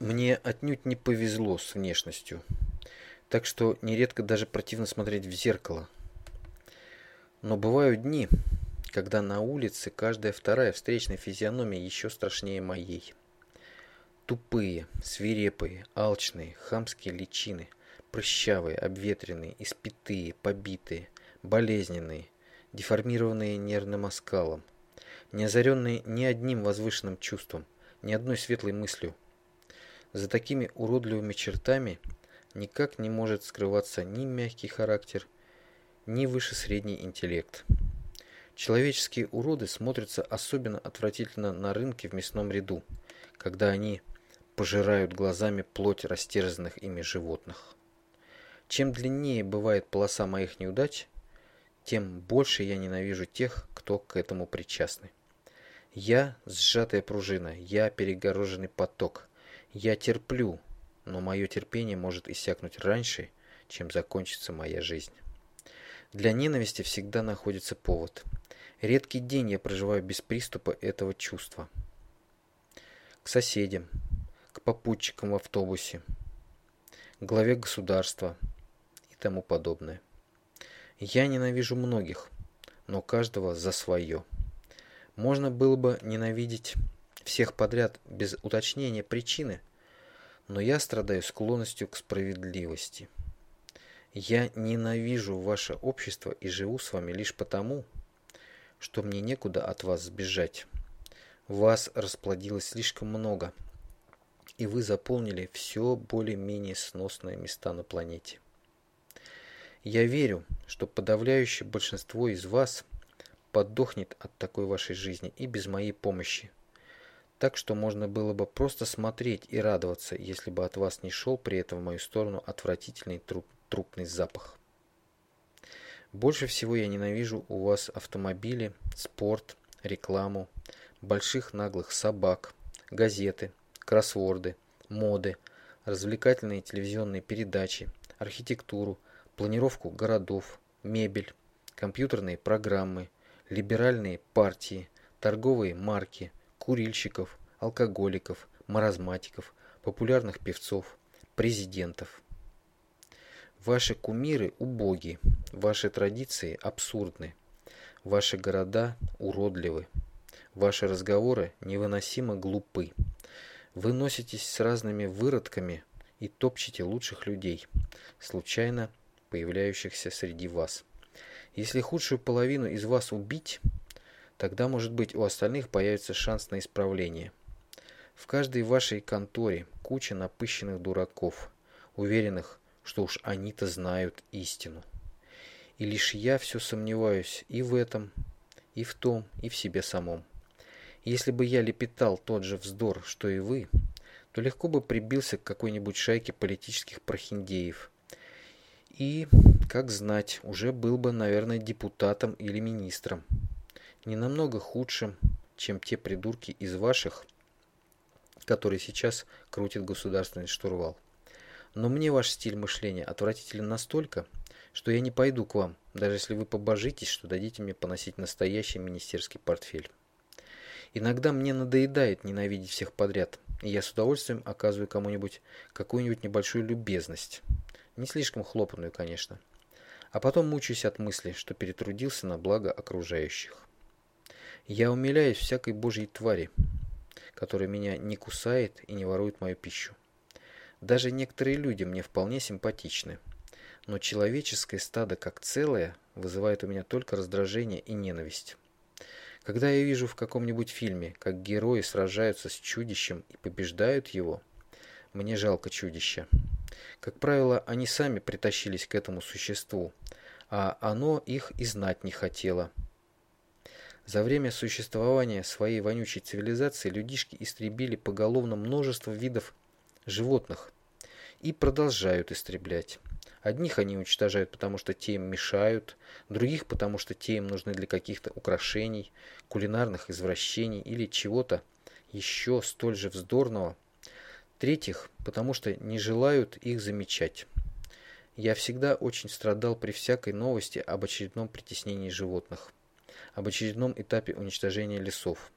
Мне отнюдь не повезло с внешностью, так что нередко даже противно смотреть в зеркало. Но бывают дни, когда на улице каждая вторая встречная физиономия еще страшнее моей. Тупые, свирепые, алчные, хамские личины, прыщавые, обветренные, испитые, побитые, болезненные, деформированные нервным оскалом, не озаренные ни одним возвышенным чувством, ни одной светлой мыслью. За такими уродливыми чертами никак не может скрываться ни мягкий характер, ни выше средний интеллект. Человеческие уроды смотрятся особенно отвратительно на рынке в мясном ряду, когда они пожирают глазами плоть растерзанных ими животных. Чем длиннее бывает полоса моих неудач, тем больше я ненавижу тех, кто к этому причастны. Я сжатая пружина, я перегороженный поток. Я терплю, но мое терпение может иссякнуть раньше, чем закончится моя жизнь. Для ненависти всегда находится повод. Редкий день я проживаю без приступа этого чувства. К соседям, к попутчикам в автобусе, главе государства и тому подобное. Я ненавижу многих, но каждого за свое. Можно было бы ненавидеть всех подряд без уточнения причины, но я страдаю склонностью к справедливости. Я ненавижу ваше общество и живу с вами лишь потому, что мне некуда от вас сбежать. Вас расплодилось слишком много, и вы заполнили все более-менее сносные места на планете. Я верю, что подавляющее большинство из вас подохнет от такой вашей жизни и без моей помощи. Так что можно было бы просто смотреть и радоваться, если бы от вас не шел при этом в мою сторону отвратительный труп, трупный запах. Больше всего я ненавижу у вас автомобили, спорт, рекламу, больших наглых собак, газеты, кроссворды, моды, развлекательные телевизионные передачи, архитектуру, планировку городов, мебель, компьютерные программы, либеральные партии, торговые марки, курильщиков, алкоголиков, маразматиков, популярных певцов, президентов. Ваши кумиры убоги, ваши традиции абсурдны, ваши города уродливы, ваши разговоры невыносимо глупы. Вы носитесь с разными выродками и топчете лучших людей, случайно появляющихся среди вас. Если худшую половину из вас убить, тогда, может быть, у остальных появится шанс на исправление. В каждой вашей конторе куча напыщенных дураков, уверенных, что уж они-то знают истину. И лишь я все сомневаюсь и в этом, и в том, и в себе самом. Если бы я лепетал тот же вздор, что и вы, то легко бы прибился к какой-нибудь шайке политических прохиндеев – и, как знать, уже был бы, наверное, депутатом или министром. Не намного худшим, чем те придурки из ваших, которые сейчас крутят государственный штурвал. Но мне ваш стиль мышления отвратителен настолько, что я не пойду к вам, даже если вы побожитесь, что дадите мне поносить настоящий министерский портфель. Иногда мне надоедает ненавидеть всех подряд, и я с удовольствием оказываю кому-нибудь какую-нибудь небольшую любезность. Не слишком хлопанную, конечно. А потом мучаюсь от мысли, что перетрудился на благо окружающих. Я умиляюсь всякой божьей твари, которая меня не кусает и не ворует мою пищу. Даже некоторые люди мне вполне симпатичны. Но человеческое стадо как целое вызывает у меня только раздражение и ненависть. Когда я вижу в каком-нибудь фильме, как герои сражаются с чудищем и побеждают его, мне жалко чудища. Как правило, они сами притащились к этому существу, а оно их и знать не хотело. За время существования своей вонючей цивилизации людишки истребили поголовно множество видов животных и продолжают истреблять. Одних они уничтожают, потому что те им мешают, других, потому что те им нужны для каких-то украшений, кулинарных извращений или чего-то еще столь же вздорного, в-третьих, потому что не желают их замечать. Я всегда очень страдал при всякой новости об очередном притеснении животных, об очередном этапе уничтожения лесов.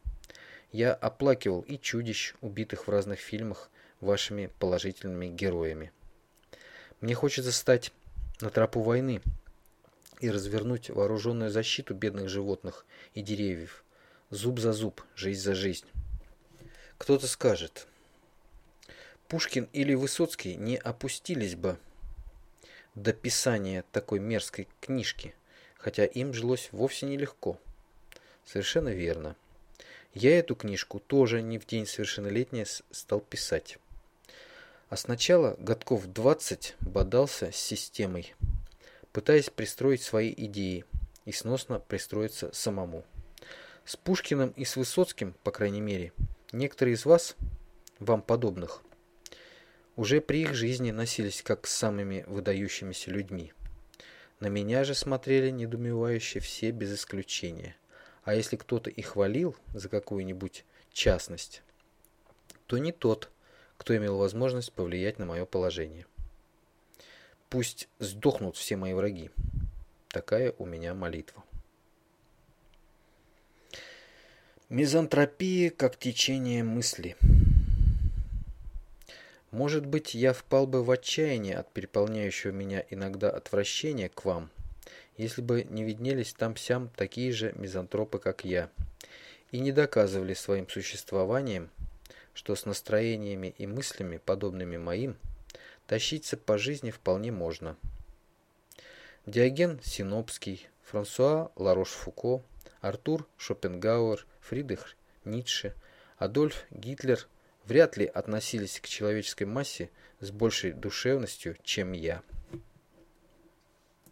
я оплакивал и чудищ, убитых в разных фильмах вашими положительными героями. Мне хочется стать на тропу войны и развернуть вооруженную защиту бедных животных и деревьев. Зуб за зуб, жизнь за жизнь. Кто-то скажет, Пушкин или Высоцкий не опустились бы до писания такой мерзкой книжки, хотя им жилось вовсе нелегко. Совершенно верно. Я эту книжку тоже не в день совершеннолетия стал писать. А сначала годков 20 бодался с системой, пытаясь пристроить свои идеи и сносно пристроиться самому. С Пушкиным и с Высоцким, по крайней мере, некоторые из вас, вам подобных, уже при их жизни носились как с самыми выдающимися людьми. На меня же смотрели недоумевающие все без исключения – а если кто-то и хвалил за какую-нибудь частность, то не тот, кто имел возможность повлиять на мое положение. Пусть сдохнут все мои враги. Такая у меня молитва. Мизантропия как течение мысли. Может быть, я впал бы в отчаяние от переполняющего меня иногда отвращения к вам, если бы не виднелись там-сям такие же мизантропы, как я, и не доказывали своим существованием, что с настроениями и мыслями, подобными моим, тащиться по жизни вполне можно. Диоген Синопский, Франсуа Ларош-Фуко, Артур Шопенгауэр, Фридрих Ницше, Адольф Гитлер вряд ли относились к человеческой массе с большей душевностью, чем я.